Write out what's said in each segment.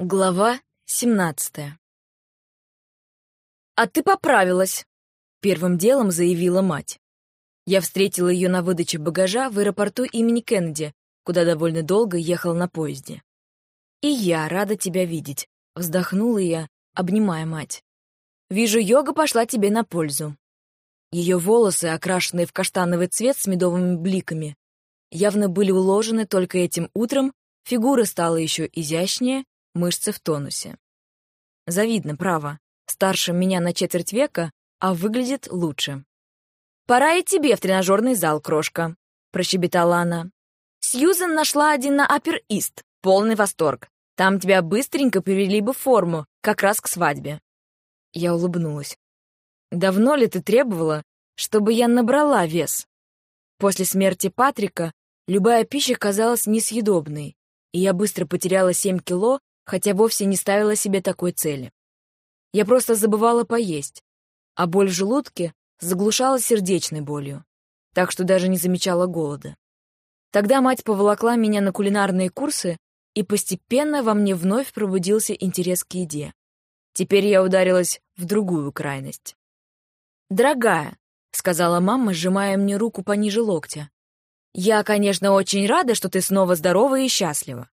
Глава 17 «А ты поправилась!» — первым делом заявила мать. Я встретила ее на выдаче багажа в аэропорту имени Кеннеди, куда довольно долго ехал на поезде. «И я рада тебя видеть», — вздохнула я, обнимая мать. «Вижу, йога пошла тебе на пользу». Ее волосы, окрашенные в каштановый цвет с медовыми бликами, явно были уложены только этим утром, фигура стала еще изящнее, мышцы в тонусе. Завидно, право. Старше меня на четверть века, а выглядит лучше. «Пора и тебе в тренажерный зал, крошка», — прощебетала она. «Сьюзен нашла один на Апер-Ист. Полный восторг. Там тебя быстренько привели бы в форму, как раз к свадьбе». Я улыбнулась. «Давно ли ты требовала, чтобы я набрала вес?» После смерти Патрика любая пища казалась несъедобной, и я быстро потеряла 7 кило хотя вовсе не ставила себе такой цели. Я просто забывала поесть, а боль в желудке заглушала сердечной болью, так что даже не замечала голода. Тогда мать поволокла меня на кулинарные курсы, и постепенно во мне вновь пробудился интерес к еде. Теперь я ударилась в другую крайность. «Дорогая», — сказала мама, сжимая мне руку пониже локтя, «я, конечно, очень рада, что ты снова здорова и счастлива.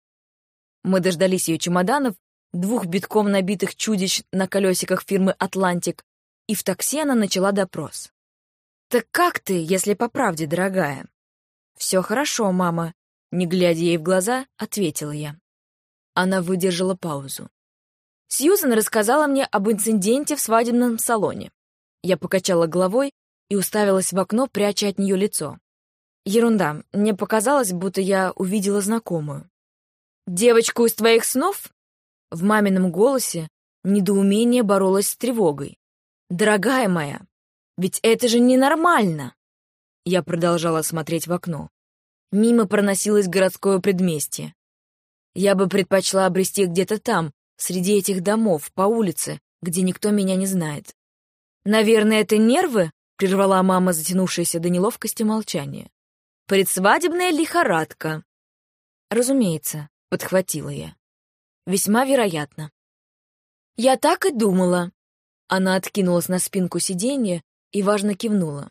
Мы дождались ее чемоданов, двух битком набитых чудищ на колесиках фирмы «Атлантик», и в такси она начала допрос. «Так как ты, если по правде, дорогая?» «Все хорошо, мама», — не глядя ей в глаза, ответила я. Она выдержала паузу. Сьюзен рассказала мне об инциденте в свадебном салоне. Я покачала головой и уставилась в окно, пряча от нее лицо. Ерунда, мне показалось, будто я увидела знакомую. «Девочку из твоих снов?» В мамином голосе недоумение боролось с тревогой. «Дорогая моя, ведь это же ненормально!» Я продолжала смотреть в окно. Мимо проносилось городское предместье. Я бы предпочла обрести где-то там, среди этих домов, по улице, где никто меня не знает. «Наверное, это нервы?» — прервала мама затянувшееся до неловкости молчание. «Предсвадебная лихорадка». «Разумеется подхватила я. Весьма вероятно. Я так и думала. Она откинулась на спинку сиденья и важно кивнула.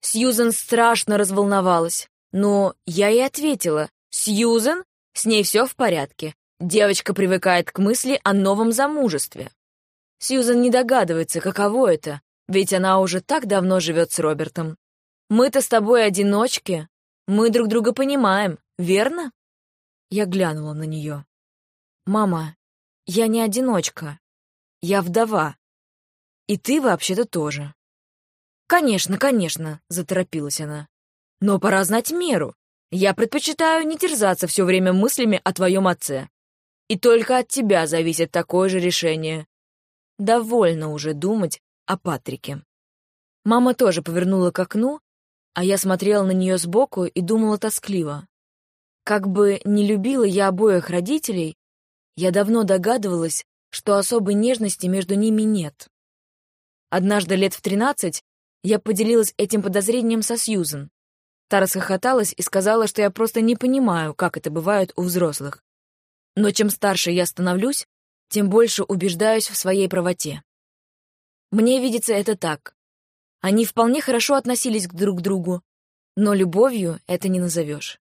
Сьюзен страшно разволновалась, но я ей ответила. «Сьюзен? С ней все в порядке. Девочка привыкает к мысли о новом замужестве». Сьюзен не догадывается, каково это, ведь она уже так давно живет с Робертом. Мы-то с тобой одиночки. Мы друг друга понимаем, верно? Я глянула на нее. «Мама, я не одиночка. Я вдова. И ты вообще-то тоже». «Конечно, конечно», — заторопилась она. «Но пора знать меру. Я предпочитаю не терзаться все время мыслями о твоем отце. И только от тебя зависит такое же решение. Довольно уже думать о Патрике». Мама тоже повернула к окну, а я смотрела на нее сбоку и думала тоскливо. Как бы не любила я обоих родителей, я давно догадывалась, что особой нежности между ними нет. Однажды лет в тринадцать я поделилась этим подозрением со Сьюзен. Та расхохоталась и сказала, что я просто не понимаю, как это бывает у взрослых. Но чем старше я становлюсь, тем больше убеждаюсь в своей правоте. Мне видится это так. Они вполне хорошо относились друг к другу, но любовью это не назовешь.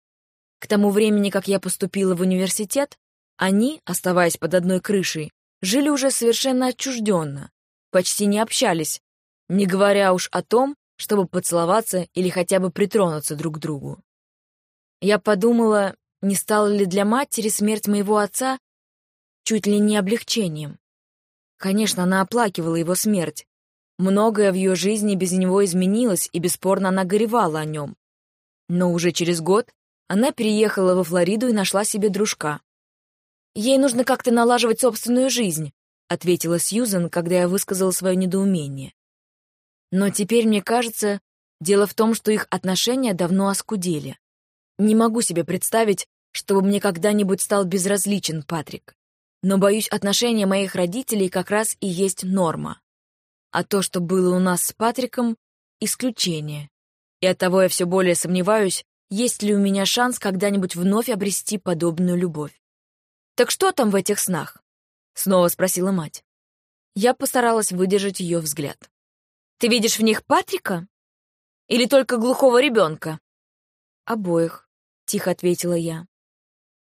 К тому времени, как я поступила в университет, они, оставаясь под одной крышей, жили уже совершенно отчужденно, почти не общались, не говоря уж о том, чтобы поцеловаться или хотя бы притронуться друг к другу. Я подумала, не стала ли для матери смерть моего отца чуть ли не облегчением. Конечно, она оплакивала его смерть. Многое в ее жизни без него изменилось, и бесспорно она горевала о нем. Но уже через год она переехала во Флориду и нашла себе дружка. «Ей нужно как-то налаживать собственную жизнь», — ответила Сьюзен, когда я высказала свое недоумение. Но теперь мне кажется, дело в том, что их отношения давно оскудели. Не могу себе представить, чтобы мне когда-нибудь стал безразличен Патрик. Но, боюсь, отношения моих родителей как раз и есть норма. А то, что было у нас с Патриком — исключение. И оттого я все более сомневаюсь, есть ли у меня шанс когда-нибудь вновь обрести подобную любовь. Так что там в этих снах? — снова спросила мать. Я постаралась выдержать ее взгляд. «Ты видишь в них Патрика? Или только глухого ребенка?» «Обоих», — тихо ответила я.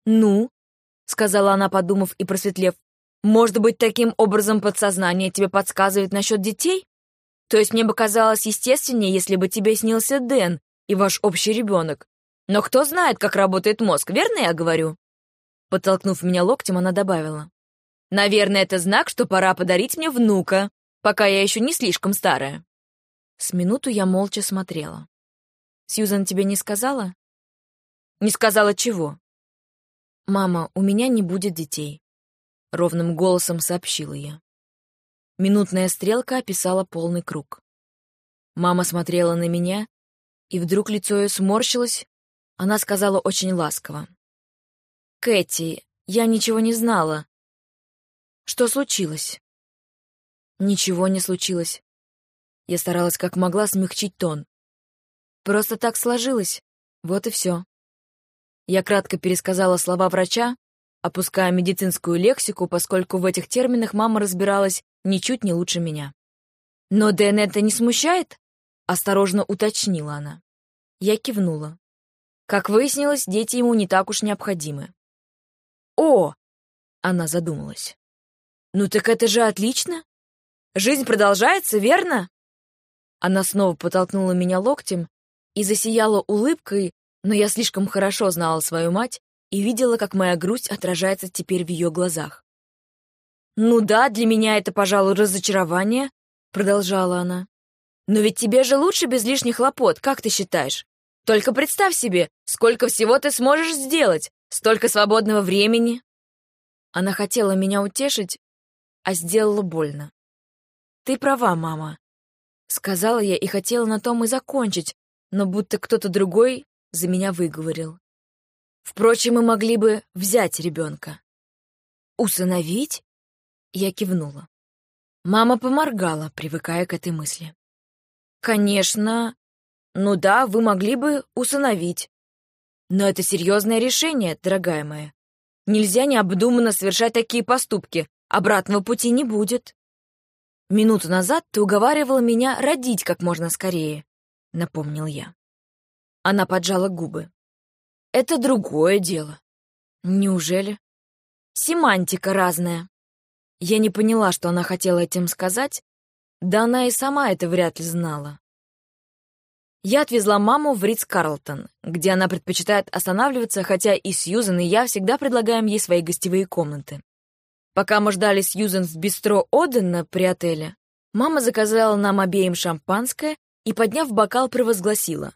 «Ну?» — сказала она, подумав и просветлев. «Может быть, таким образом подсознание тебе подсказывает насчет детей? То есть мне бы казалось естественнее, если бы тебе снился Дэн и ваш общий ребенок. Но кто знает, как работает мозг, верно я говорю?» Подтолкнув меня локтем, она добавила. «Наверное, это знак, что пора подарить мне внука, пока я еще не слишком старая». С минуту я молча смотрела. «Сьюзан тебе не сказала?» «Не сказала чего?» «Мама, у меня не будет детей», — ровным голосом сообщила я. Минутная стрелка описала полный круг. Мама смотрела на меня, и вдруг лицо ее сморщилось, она сказала очень ласково. «Кэти, я ничего не знала. Что случилось?» «Ничего не случилось». Я старалась как могла смягчить тон. «Просто так сложилось. Вот и все». Я кратко пересказала слова врача, опуская медицинскую лексику, поскольку в этих терминах мама разбиралась ничуть не лучше меня. «Но Дэн это не смущает?» — осторожно уточнила она. Я кивнула. Как выяснилось, дети ему не так уж необходимы. «О!» — она задумалась. «Ну так это же отлично! Жизнь продолжается, верно?» Она снова потолкнула меня локтем и засияла улыбкой, но я слишком хорошо знала свою мать и видела, как моя грусть отражается теперь в ее глазах. «Ну да, для меня это, пожалуй, разочарование», — продолжала она. «Но ведь тебе же лучше без лишних хлопот, как ты считаешь? Только представь себе, сколько всего ты сможешь сделать, столько свободного времени. Она хотела меня утешить, а сделала больно. Ты права, мама. Сказала я и хотела на том и закончить, но будто кто-то другой за меня выговорил. Впрочем, мы могли бы взять ребенка. Усыновить? Я кивнула. Мама поморгала, привыкая к этой мысли. Конечно, ну да, вы могли бы усыновить. Но это серьезное решение, дорогая моя. Нельзя необдуманно совершать такие поступки. Обратного пути не будет. Минуту назад ты уговаривала меня родить как можно скорее, напомнил я. Она поджала губы. Это другое дело. Неужели? Семантика разная. Я не поняла, что она хотела этим сказать, да она и сама это вряд ли знала. Я отвезла маму в Ридс-Карлтон, где она предпочитает останавливаться, хотя и Сьюзен, и я всегда предлагаем ей свои гостевые комнаты. Пока мы ждали Сьюзен в бистро Одена при отеле, мама заказала нам обеим шампанское и, подняв бокал, провозгласила.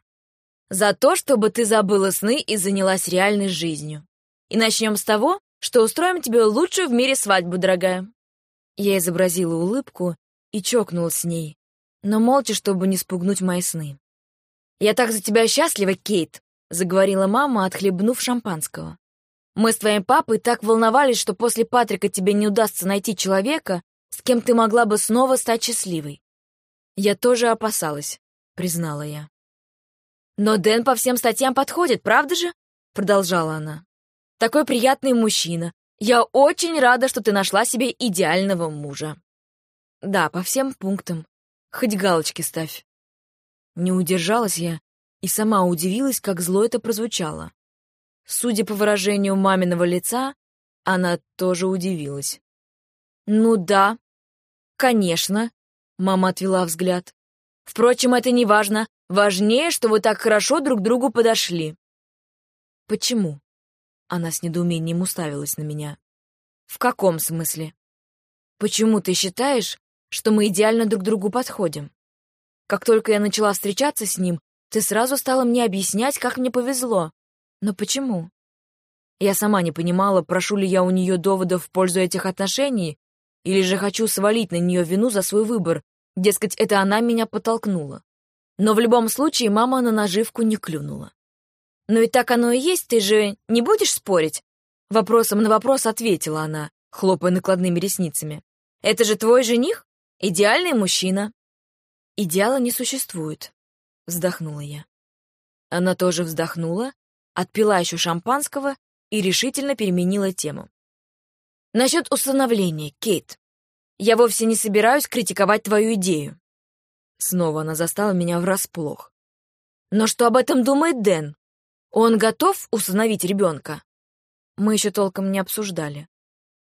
«За то, чтобы ты забыла сны и занялась реальной жизнью. И начнем с того, что устроим тебе лучшую в мире свадьбу, дорогая». Я изобразила улыбку и чокнулась с ней, но молча, чтобы не спугнуть мои сны. «Я так за тебя счастлива, Кейт», — заговорила мама, отхлебнув шампанского. «Мы с твоим папой так волновались, что после Патрика тебе не удастся найти человека, с кем ты могла бы снова стать счастливой». «Я тоже опасалась», — признала я. «Но Дэн по всем статьям подходит, правда же?» — продолжала она. «Такой приятный мужчина. Я очень рада, что ты нашла себе идеального мужа». «Да, по всем пунктам. Хоть галочки ставь». Не удержалась я и сама удивилась, как зло это прозвучало. Судя по выражению маминого лица, она тоже удивилась. «Ну да, конечно», — мама отвела взгляд. «Впрочем, это не важно. Важнее, что вы так хорошо друг другу подошли». «Почему?» Она с недоумением уставилась на меня. «В каком смысле? Почему ты считаешь, что мы идеально друг другу подходим?» Как только я начала встречаться с ним, ты сразу стала мне объяснять, как мне повезло. Но почему? Я сама не понимала, прошу ли я у нее доводов в пользу этих отношений, или же хочу свалить на нее вину за свой выбор, дескать, это она меня подтолкнула. Но в любом случае мама на наживку не клюнула. «Но ведь так оно и есть, ты же не будешь спорить?» Вопросом на вопрос ответила она, хлопая накладными ресницами. «Это же твой жених? Идеальный мужчина. «Идеала не существует», — вздохнула я. Она тоже вздохнула, отпила еще шампанского и решительно переменила тему. Насчет усыновления, Кейт. Я вовсе не собираюсь критиковать твою идею. Снова она застала меня врасплох. Но что об этом думает Дэн? Он готов усыновить ребенка? Мы еще толком не обсуждали.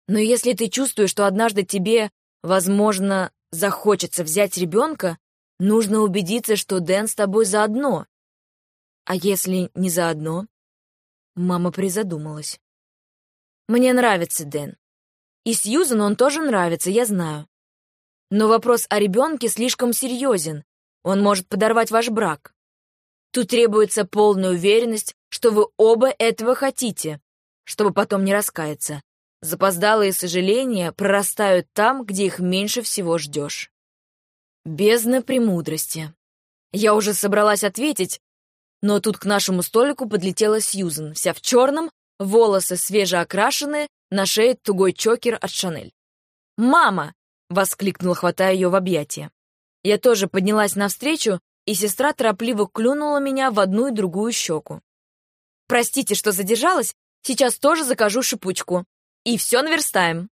Но если ты чувствуешь, что однажды тебе, возможно, захочется взять ребенка, нужно убедиться, что Дэн с тобой заодно. А если не заодно? Мама призадумалась. Мне нравится Дэн. И Сьюзан он тоже нравится, я знаю. Но вопрос о ребенке слишком серьезен. Он может подорвать ваш брак. Тут требуется полная уверенность, что вы оба этого хотите, чтобы потом не раскаяться. Запоздалые сожаления прорастают там, где их меньше всего ждешь. Бездна премудрости. Я уже собралась ответить, но тут к нашему столику подлетела Сьюзен, вся в черном, волосы свежеокрашенные, на шее тугой чокер от Шанель. «Мама!» — воскликнула, хватая ее в объятия. Я тоже поднялась навстречу, и сестра торопливо клюнула меня в одну и другую щеку. «Простите, что задержалась, сейчас тоже закажу шипучку. И все наверстаем».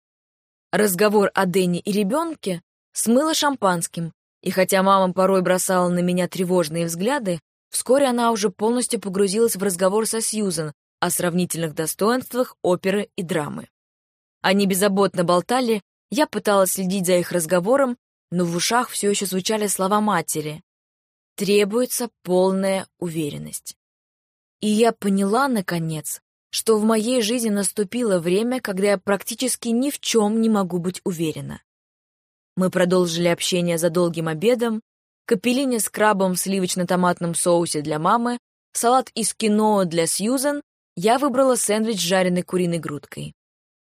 Разговор о Дэнни и ребенке смыло шампанским, и хотя мама порой бросала на меня тревожные взгляды, вскоре она уже полностью погрузилась в разговор со Сьюзен, о сравнительных достоинствах оперы и драмы. Они беззаботно болтали, я пыталась следить за их разговором, но в ушах все еще звучали слова матери. Требуется полная уверенность. И я поняла, наконец, что в моей жизни наступило время, когда я практически ни в чем не могу быть уверена. Мы продолжили общение за долгим обедом, капеллини с крабом в сливочно-томатном соусе для мамы, салат из киноа для Сьюзен я выбрала сэндвич с жареной куриной грудкой.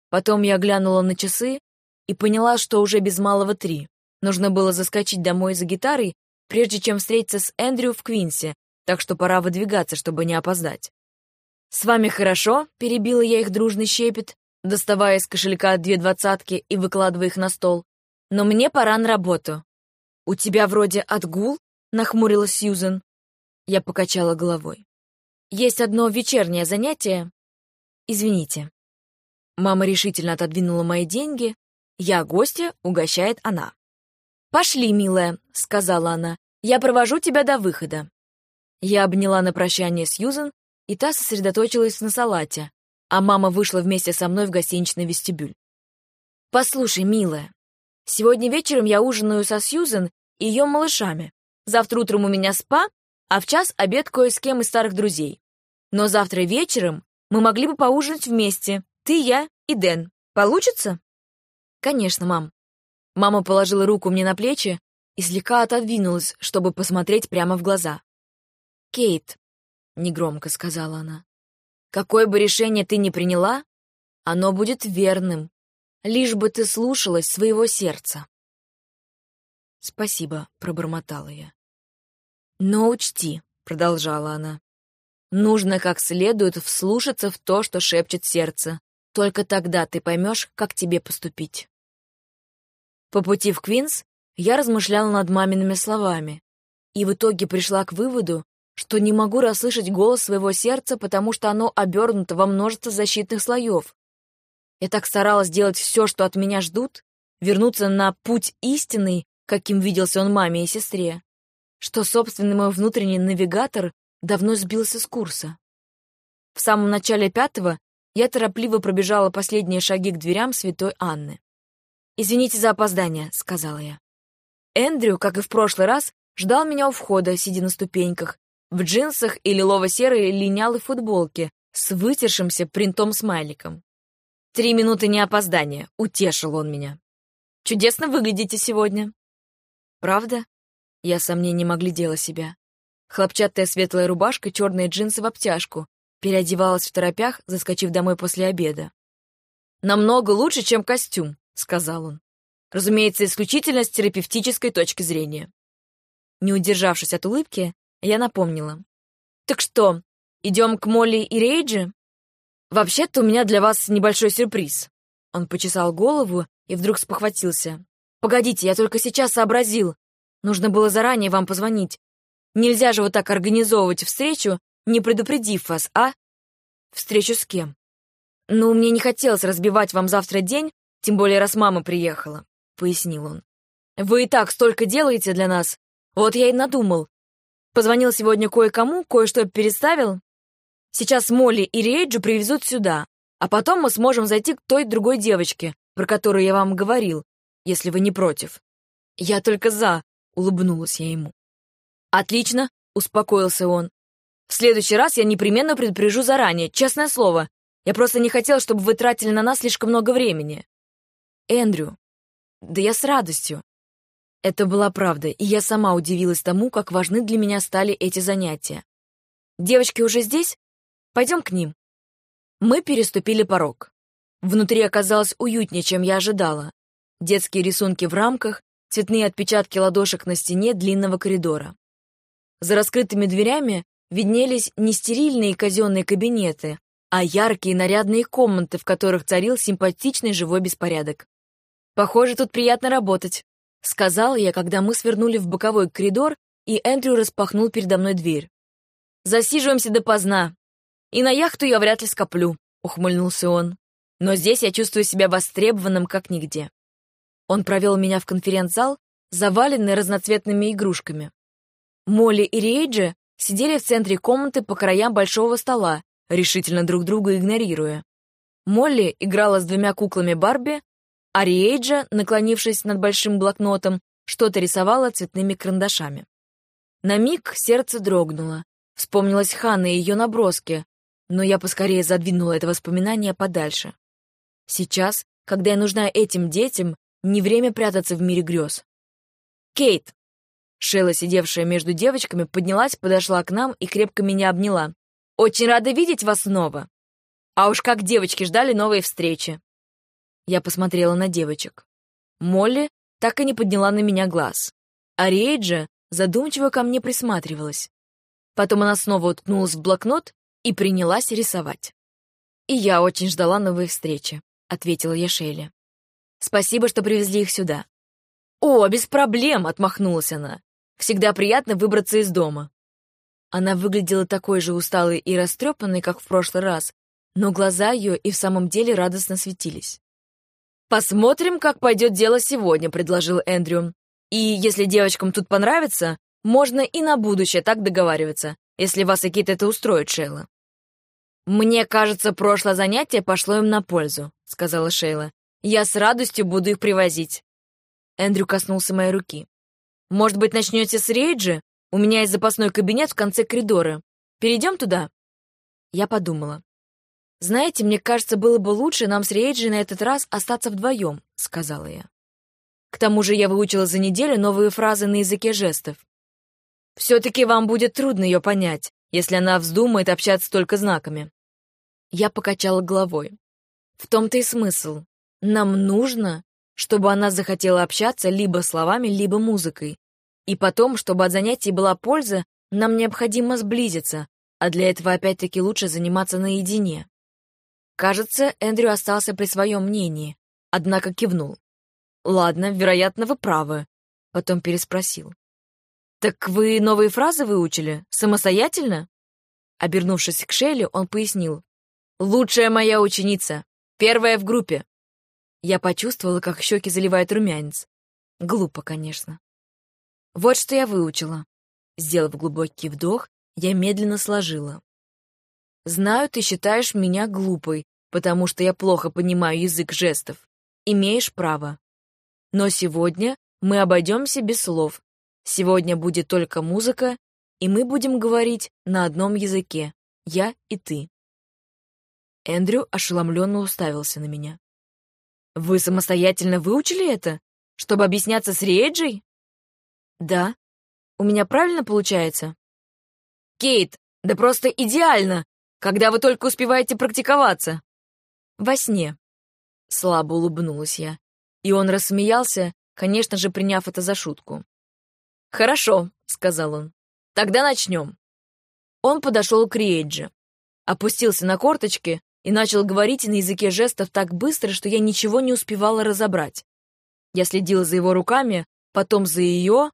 Потом я глянула на часы и поняла, что уже без малого три. Нужно было заскочить домой за гитарой, прежде чем встретиться с Эндрю в Квинсе, так что пора выдвигаться, чтобы не опоздать. «С вами хорошо?» — перебила я их дружный щепет, доставая из кошелька две двадцатки и выкладывая их на стол. «Но мне пора на работу». «У тебя вроде отгул?» — нахмурилась Сьюзен. Я покачала головой. Есть одно вечернее занятие. Извините. Мама решительно отодвинула мои деньги. Я гостья, угощает она. «Пошли, милая», — сказала она. «Я провожу тебя до выхода». Я обняла на прощание Сьюзен, и та сосредоточилась на салате, а мама вышла вместе со мной в гостиничный вестибюль. «Послушай, милая, сегодня вечером я ужинаю со Сьюзен и ее малышами. Завтра утром у меня спа, а в час обед кое с кем из старых друзей. Но завтра вечером мы могли бы поужинать вместе, ты, я и Дэн. Получится? Конечно, мам. Мама положила руку мне на плечи и слегка отодвинулась, чтобы посмотреть прямо в глаза. «Кейт», — негромко сказала она, — «какое бы решение ты ни приняла, оно будет верным, лишь бы ты слушалась своего сердца». «Спасибо», — пробормотала я. «Но учти», — продолжала она, Нужно как следует вслушаться в то, что шепчет сердце. Только тогда ты поймешь, как тебе поступить. По пути в Квинс я размышляла над мамиными словами и в итоге пришла к выводу, что не могу расслышать голос своего сердца, потому что оно обернуто во множество защитных слоев. Я так старалась сделать все, что от меня ждут, вернуться на путь истинный, каким виделся он маме и сестре, что собственный мой внутренний навигатор давно сбился с курса. В самом начале пятого я торопливо пробежала последние шаги к дверям святой Анны. «Извините за опоздание», — сказала я. Эндрю, как и в прошлый раз, ждал меня у входа, сидя на ступеньках, в джинсах и лилово-серой линялой футболке с вытершимся принтом-смайликом. «Три минуты не опоздания», — утешил он меня. «Чудесно выглядите сегодня». «Правда?» Я сомнений могли делать себя. Хлопчатая светлая рубашка, черные джинсы в обтяжку. Переодевалась в торопях, заскочив домой после обеда. «Намного лучше, чем костюм», — сказал он. Разумеется, исключительно с терапевтической точки зрения. Не удержавшись от улыбки, я напомнила. «Так что, идем к Молли и Рейджи?» «Вообще-то у меня для вас небольшой сюрприз». Он почесал голову и вдруг спохватился. «Погодите, я только сейчас сообразил. Нужно было заранее вам позвонить. Нельзя же вот так организовывать встречу, не предупредив вас, а? Встречу с кем? «Ну, мне не хотелось разбивать вам завтра день, тем более раз мама приехала», — пояснил он. «Вы и так столько делаете для нас. Вот я и надумал. Позвонил сегодня кое-кому, кое-что переставил. Сейчас Молли и Рейджу привезут сюда, а потом мы сможем зайти к той другой девочке, про которую я вам говорил, если вы не против». «Я только за», — улыбнулась я ему. «Отлично», — успокоился он. «В следующий раз я непременно предупрежу заранее, честное слово. Я просто не хотел, чтобы вы тратили на нас слишком много времени». «Эндрю, да я с радостью». Это была правда, и я сама удивилась тому, как важны для меня стали эти занятия. «Девочки уже здесь? Пойдем к ним». Мы переступили порог. Внутри оказалось уютнее, чем я ожидала. Детские рисунки в рамках, цветные отпечатки ладошек на стене длинного коридора. За раскрытыми дверями виднелись не стерильные казенные кабинеты, а яркие нарядные комнаты, в которых царил симпатичный живой беспорядок. «Похоже, тут приятно работать», — сказал я, когда мы свернули в боковой коридор, и Эндрю распахнул передо мной дверь. «Засиживаемся допоздна. И на яхту я вряд ли скоплю», — ухмыльнулся он. «Но здесь я чувствую себя востребованным как нигде». Он провел меня в конференц-зал, заваленный разноцветными игрушками. Молли и Рейджи сидели в центре комнаты по краям большого стола, решительно друг друга игнорируя. Молли играла с двумя куклами Барби, а Риэйджа, наклонившись над большим блокнотом, что-то рисовала цветными карандашами. На миг сердце дрогнуло. Вспомнилась Ханна и ее наброски, но я поскорее задвинула это воспоминание подальше. Сейчас, когда я нужна этим детям, не время прятаться в мире грез. «Кейт!» Шейла, сидевшая между девочками, поднялась, подошла к нам и крепко меня обняла. «Очень рада видеть вас снова!» А уж как девочки ждали новой встречи. Я посмотрела на девочек. Молли так и не подняла на меня глаз. А Рейджа задумчиво ко мне присматривалась. Потом она снова уткнулась в блокнот и принялась рисовать. «И я очень ждала новой встречи», — ответила я Шейле. «Спасибо, что привезли их сюда». «О, без проблем!» — отмахнулась она. Всегда приятно выбраться из дома. Она выглядела такой же усталой и растрепанной, как в прошлый раз, но глаза ее и в самом деле радостно светились. «Посмотрим, как пойдет дело сегодня», — предложил Эндрю. «И если девочкам тут понравится, можно и на будущее так договариваться, если вас и Кит это устроит, Шейла». «Мне кажется, прошлое занятие пошло им на пользу», — сказала Шейла. «Я с радостью буду их привозить». Эндрю коснулся моей руки. Может быть, начнете с Рейджи? У меня есть запасной кабинет в конце коридора. Перейдем туда?» Я подумала. «Знаете, мне кажется, было бы лучше нам с Рейджи на этот раз остаться вдвоем», — сказала я. К тому же я выучила за неделю новые фразы на языке жестов. «Все-таки вам будет трудно ее понять, если она вздумает общаться только знаками». Я покачала головой. В том-то и смысл. Нам нужно, чтобы она захотела общаться либо словами, либо музыкой. И потом, чтобы от занятий была польза, нам необходимо сблизиться, а для этого опять-таки лучше заниматься наедине. Кажется, Эндрю остался при своем мнении, однако кивнул. «Ладно, вероятно, вы правы», — потом переспросил. «Так вы новые фразы выучили? Самостоятельно?» Обернувшись к Шелли, он пояснил. «Лучшая моя ученица, первая в группе». Я почувствовала, как щеки заливает румянец. Глупо, конечно. Вот что я выучила. Сделав глубокий вдох, я медленно сложила. Знаю, ты считаешь меня глупой, потому что я плохо понимаю язык жестов. Имеешь право. Но сегодня мы обойдемся без слов. Сегодня будет только музыка, и мы будем говорить на одном языке, я и ты. Эндрю ошеломленно уставился на меня. «Вы самостоятельно выучили это, чтобы объясняться с Риэджей?» Да. У меня правильно получается? Кейт, да просто идеально, когда вы только успеваете практиковаться. Во сне. Слабо улыбнулась я. И он рассмеялся, конечно же, приняв это за шутку. «Хорошо», — сказал он. «Тогда начнем». Он подошел к Риэджи, опустился на корточки и начал говорить на языке жестов так быстро, что я ничего не успевала разобрать. Я следила за его руками, потом за ее,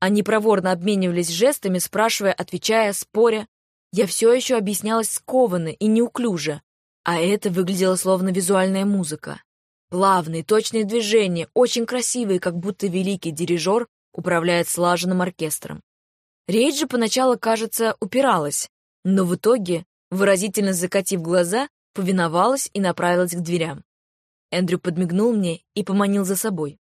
они проворно обменивались жестами, спрашивая, отвечая, споря. Я все еще объяснялась скованно и неуклюже. А это выглядело словно визуальная музыка. Плавные, точные движения, очень красивые, как будто великий дирижер управляет слаженным оркестром. Рейджи поначалу, кажется, упиралась, но в итоге, выразительно закатив глаза, повиновалась и направилась к дверям. Эндрю подмигнул мне и поманил за собой.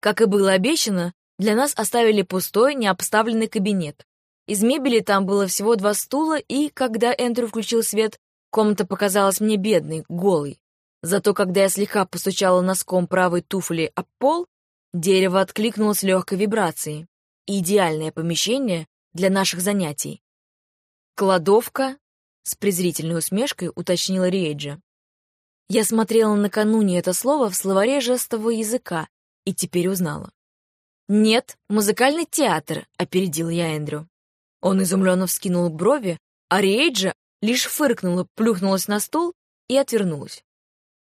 Как и было обещано, для нас оставили пустой, необставленный кабинет. Из мебели там было всего два стула, и, когда Эндрю включил свет, комната показалась мне бедной, голой. Зато когда я слегка постучала носком правой туфли об пол, дерево откликнулось легкой вибрацией. Идеальное помещение для наших занятий. «Кладовка?» — с презрительной усмешкой уточнила Риэджа. Я смотрела накануне это слово в словаре жестового языка и теперь узнала. «Нет, музыкальный театр», — опередил я Эндрю. Он изумленно вскинул брови, а Риэджа лишь фыркнула, плюхнулась на стул и отвернулась.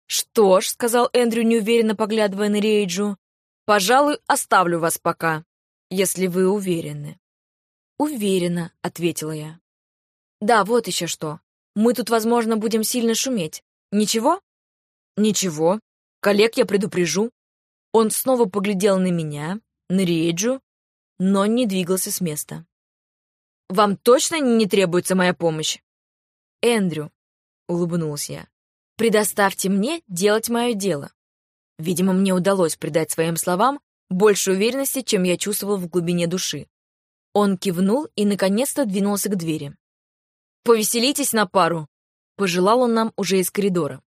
«Что ж», — сказал Эндрю, неуверенно поглядывая на Рейджу, «пожалуй, оставлю вас пока, если вы уверены». «Уверена», — ответила я. «Да, вот еще что. Мы тут, возможно, будем сильно шуметь. Ничего?» «Ничего. Коллег я предупрежу». Он снова поглядел на меня, на Рейджу, но не двигался с места. «Вам точно не требуется моя помощь?» «Эндрю», — улыбнулся я, Предоставьте мне делать мое дело. Видимо, мне удалось придать своим словам больше уверенности, чем я чувствовал в глубине души. Он кивнул и, наконец-то, двинулся к двери. «Повеселитесь на пару!» — пожелал он нам уже из коридора.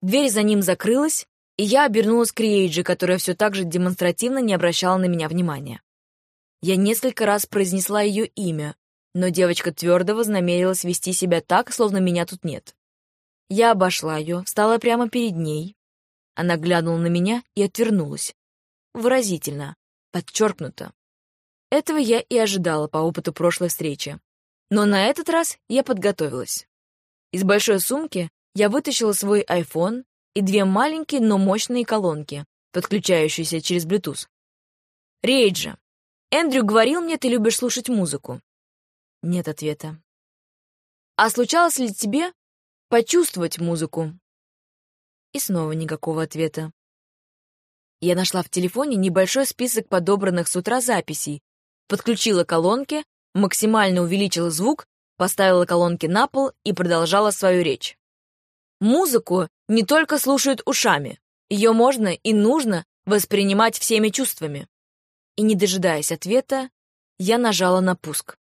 Дверь за ним закрылась, и я обернулась к Риэйджи, которая все так же демонстративно не обращала на меня внимания. Я несколько раз произнесла ее имя, но девочка твердо вознамерилась вести себя так, словно меня тут нет. Я обошла ее, встала прямо перед ней. Она глянула на меня и отвернулась. Выразительно, подчеркнуто. Этого я и ожидала по опыту прошлой встречи. Но на этот раз я подготовилась. Из большой сумки я вытащила свой iPhone и две маленькие, но мощные колонки, подключающиеся через Bluetooth. Рейджа, Эндрю говорил мне, ты любишь слушать музыку. Нет ответа. А случалось ли тебе, почувствовать музыку. И снова никакого ответа. Я нашла в телефоне небольшой список подобранных с утра записей, подключила колонки, максимально увеличила звук, поставила колонки на пол и продолжала свою речь. Музыку не только слушают ушами, ее можно и нужно воспринимать всеми чувствами. И не дожидаясь ответа, я нажала на пуск.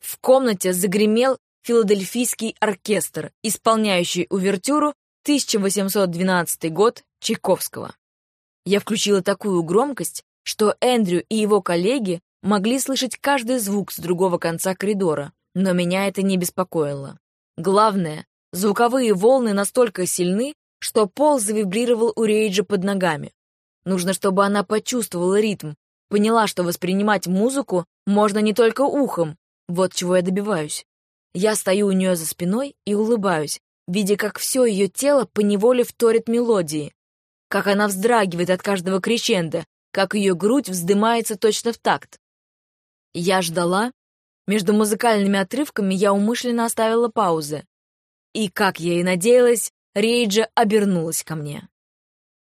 В комнате загремел филадельфийский оркестр, исполняющий увертюру 1812 год Чайковского. Я включила такую громкость, что Эндрю и его коллеги могли слышать каждый звук с другого конца коридора, но меня это не беспокоило. Главное, звуковые волны настолько сильны, что пол завибрировал у Рейджа под ногами. Нужно, чтобы она почувствовала ритм, поняла, что воспринимать музыку можно не только ухом, вот чего я добиваюсь. Я стою у нее за спиной и улыбаюсь, видя, как все ее тело поневоле вторит мелодии, как она вздрагивает от каждого крещенда, как ее грудь вздымается точно в такт. Я ждала. Между музыкальными отрывками я умышленно оставила паузы. И, как я и надеялась, Рейджа обернулась ко мне.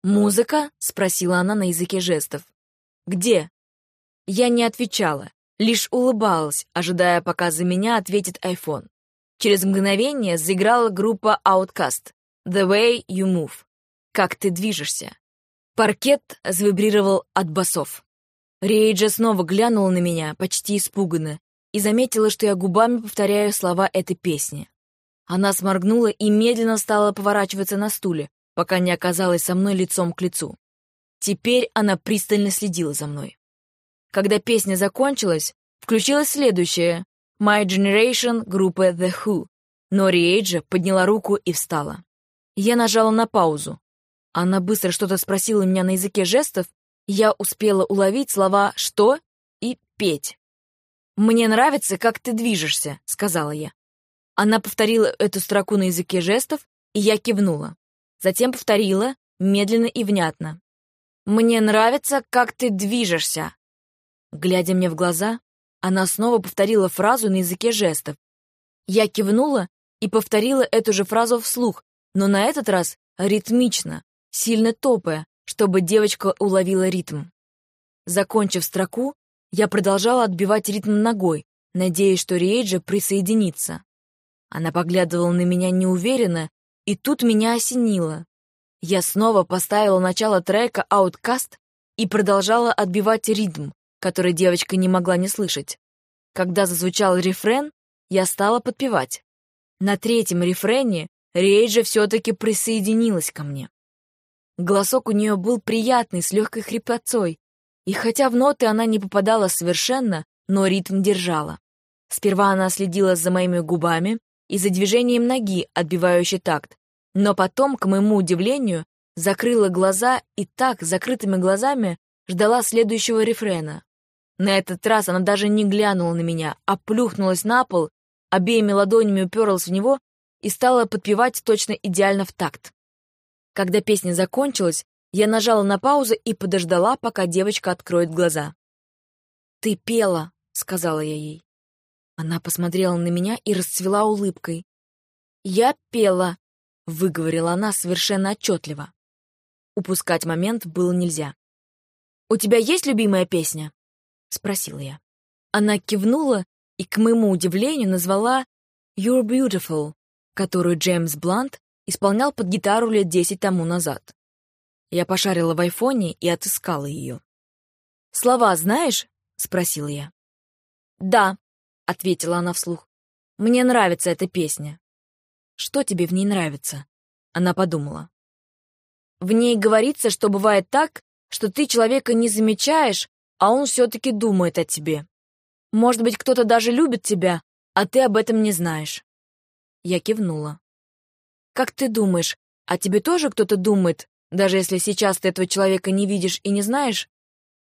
«Музыка?» — спросила она на языке жестов. «Где?» Я не отвечала. Лишь улыбалась, ожидая, пока за меня ответит iPhone. Через мгновение заиграла группа Outcast «The Way You Move» «Как ты движешься». Паркет завибрировал от басов. Рейджа снова глянула на меня, почти испуганно, и заметила, что я губами повторяю слова этой песни. Она сморгнула и медленно стала поворачиваться на стуле, пока не оказалась со мной лицом к лицу. Теперь она пристально следила за мной. Когда песня закончилась, включилась следующая «My Generation» группы The Who, но Риэйджа подняла руку и встала. Я нажала на паузу. Она быстро что-то спросила меня на языке жестов, я успела уловить слова «что» и «петь». «Мне нравится, как ты движешься», — сказала я. Она повторила эту строку на языке жестов, и я кивнула. Затем повторила, медленно и внятно. «Мне нравится, как ты движешься». Глядя мне в глаза, она снова повторила фразу на языке жестов. Я кивнула и повторила эту же фразу вслух, но на этот раз ритмично, сильно топая, чтобы девочка уловила ритм. Закончив строку, я продолжала отбивать ритм ногой, надеясь, что Риэджа присоединится. Она поглядывала на меня неуверенно, и тут меня осенило. Я снова поставила начало трека «Outcast» и продолжала отбивать ритм, который девочка не могла не слышать. Когда зазвучал рефрен, я стала подпевать. На третьем рефрене Рейджа все-таки присоединилась ко мне. Голосок у нее был приятный, с легкой хрипотцой, и хотя в ноты она не попадала совершенно, но ритм держала. Сперва она следила за моими губами и за движением ноги, отбивающей такт, но потом, к моему удивлению, закрыла глаза и так, закрытыми глазами, ждала следующего рефрена. На этот раз она даже не глянула на меня, а плюхнулась на пол, обеими ладонями уперлась в него и стала подпевать точно идеально в такт. Когда песня закончилась, я нажала на паузу и подождала, пока девочка откроет глаза. «Ты пела», — сказала я ей. Она посмотрела на меня и расцвела улыбкой. «Я пела», — выговорила она совершенно отчетливо. Упускать момент было нельзя. «У тебя есть любимая песня?» — спросила я. Она кивнула и, к моему удивлению, назвала «You're Beautiful», которую Джеймс Блант исполнял под гитару лет десять тому назад. Я пошарила в айфоне и отыскала ее. «Слова знаешь?» — спросила я. «Да», — ответила она вслух. «Мне нравится эта песня». «Что тебе в ней нравится?» Она подумала. «В ней говорится, что бывает так, что ты человека не замечаешь, а он все-таки думает о тебе. Может быть, кто-то даже любит тебя, а ты об этом не знаешь». Я кивнула. «Как ты думаешь, а тебе тоже кто-то думает, даже если сейчас ты этого человека не видишь и не знаешь?»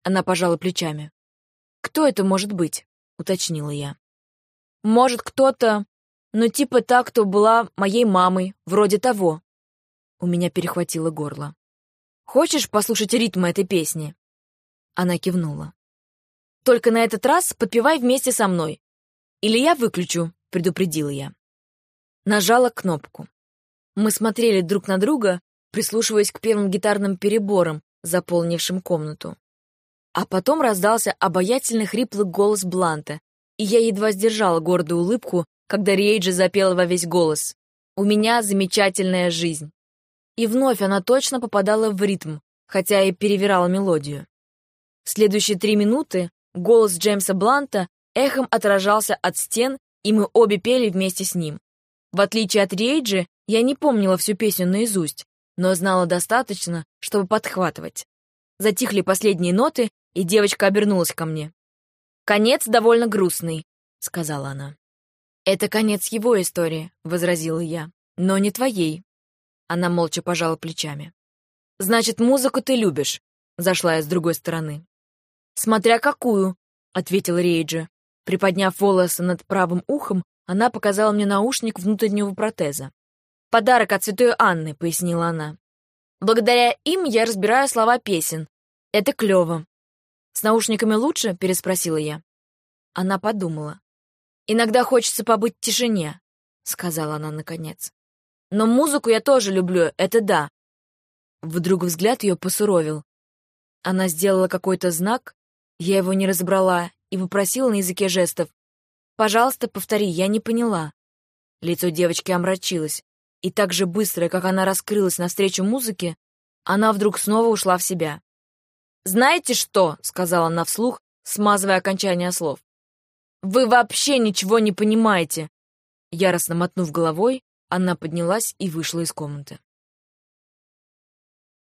Она пожала плечами. «Кто это может быть?» — уточнила я. «Может, кто-то, ну типа та, кто была моей мамой, вроде того». У меня перехватило горло. «Хочешь послушать ритм этой песни?» Она кивнула. «Только на этот раз подпевай вместе со мной. Или я выключу», — предупредила я. Нажала кнопку. Мы смотрели друг на друга, прислушиваясь к первым гитарным переборам, заполнившим комнату. А потом раздался обаятельный хриплый голос Бланта, и я едва сдержала гордую улыбку, когда Рейджи запела во весь голос. «У меня замечательная жизнь». И вновь она точно попадала в ритм, хотя и перевирала мелодию. Следующие три минуты голос Джеймса Бланта эхом отражался от стен, и мы обе пели вместе с ним. В отличие от Рейджи, я не помнила всю песню наизусть, но знала достаточно, чтобы подхватывать. Затихли последние ноты, и девочка обернулась ко мне. «Конец довольно грустный», — сказала она. «Это конец его истории», — возразила я, — «но не твоей». Она молча пожала плечами. «Значит, музыку ты любишь», — зашла я с другой стороны. «Смотря какую», — ответил Рейджи. Приподняв волосы над правым ухом, она показала мне наушник внутреннего протеза. «Подарок от святой Анны», — пояснила она. «Благодаря им я разбираю слова песен. Это клево. «С наушниками лучше?» — переспросила я. Она подумала. «Иногда хочется побыть в тишине», — сказала она наконец. «Но музыку я тоже люблю, это да». Вдруг взгляд ее посуровил. Она сделала какой-то знак, я его не разобрала, и попросила на языке жестов. «Пожалуйста, повтори, я не поняла». Лицо девочки омрачилось, и так же быстро, как она раскрылась навстречу музыке, она вдруг снова ушла в себя. «Знаете что?» — сказала она вслух, смазывая окончание слов. «Вы вообще ничего не понимаете!» Яростно мотнув головой, она поднялась и вышла из комнаты.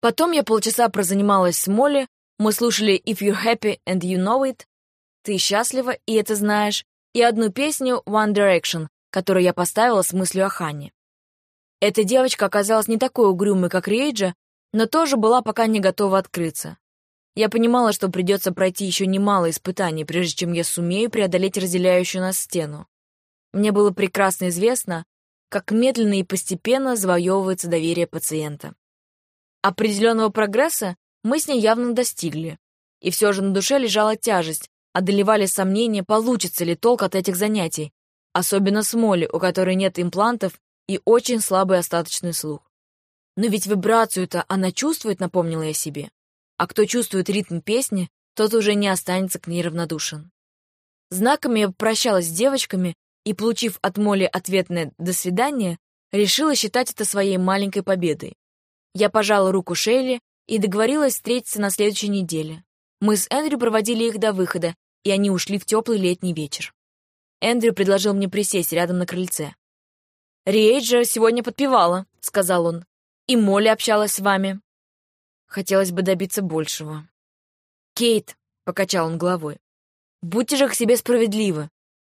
Потом я полчаса прозанималась с Молли, мы слушали «If You're Happy and You Know It», «Ты счастлива и это знаешь», и одну песню «One Direction», которую я поставила с мыслью о Ханне. Эта девочка оказалась не такой угрюмой, как Рейджа, но тоже была пока не готова открыться. Я понимала, что придется пройти еще немало испытаний, прежде чем я сумею преодолеть разделяющую нас стену. Мне было прекрасно известно, как медленно и постепенно завоевывается доверие пациента. Определенного прогресса мы с ней явно достигли, и все же на душе лежала тяжесть, одолевали сомнения, получится ли толк от этих занятий, особенно с Молли, у которой нет имплантов и очень слабый остаточный слух. Но ведь вибрацию-то она чувствует, напомнила я себе. А кто чувствует ритм песни, тот уже не останется к ней равнодушен. Знаками я прощалась с девочками и, получив от Молли ответное «до свидания», решила считать это своей маленькой победой. Я пожала руку Шейли и договорилась встретиться на следующей неделе. Мы с Эндрю проводили их до выхода, и они ушли в теплый летний вечер. Эндрю предложил мне присесть рядом на крыльце. «Риэйджа сегодня подпевала», — сказал он. «И Молли общалась с вами». Хотелось бы добиться большего. «Кейт», — покачал он головой, — «будьте же к себе справедливы.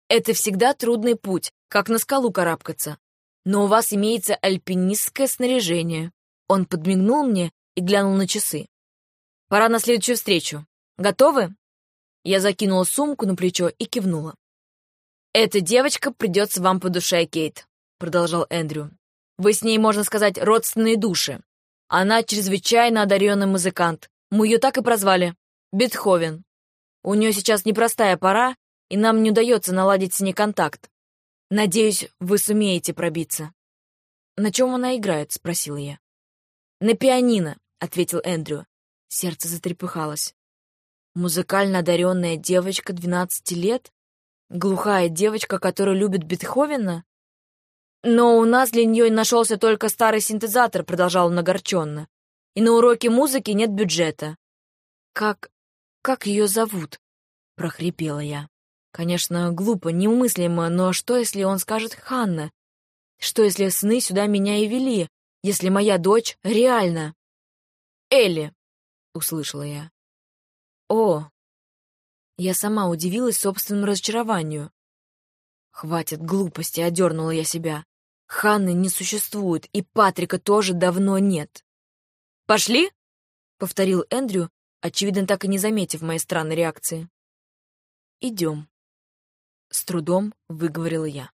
Это всегда трудный путь, как на скалу карабкаться. Но у вас имеется альпинистское снаряжение». Он подмигнул мне и глянул на часы. «Пора на следующую встречу. Готовы?» Я закинула сумку на плечо и кивнула. «Эта девочка придется вам по душе, Кейт», — продолжал Эндрю. «Вы с ней, можно сказать, родственные души. Она чрезвычайно одаренный музыкант. Мы ее так и прозвали. Бетховен. У нее сейчас непростая пора, и нам не удается наладить с ней контакт. Надеюсь, вы сумеете пробиться». «На чем она играет?» — спросила я. «На пианино», — ответил Эндрю. Сердце затрепыхалось. Музыкально одаренная девочка 12 лет? Глухая девочка, которая любит Бетховена? Но у нас для нее нашелся только старый синтезатор, продолжал он огорченно. И на уроке музыки нет бюджета. Как... как ее зовут? прохрипела я. Конечно, глупо, неумыслимо, но что, если он скажет Ханна? Что, если сны сюда меня и вели? Если моя дочь реально? Элли, услышала я. О! Я сама удивилась собственному разочарованию. Хватит глупости, одернула я себя. Ханны не существует, и Патрика тоже давно нет. «Пошли?» — повторил Эндрю, очевидно, так и не заметив моей странной реакции. «Идем», — с трудом выговорила я.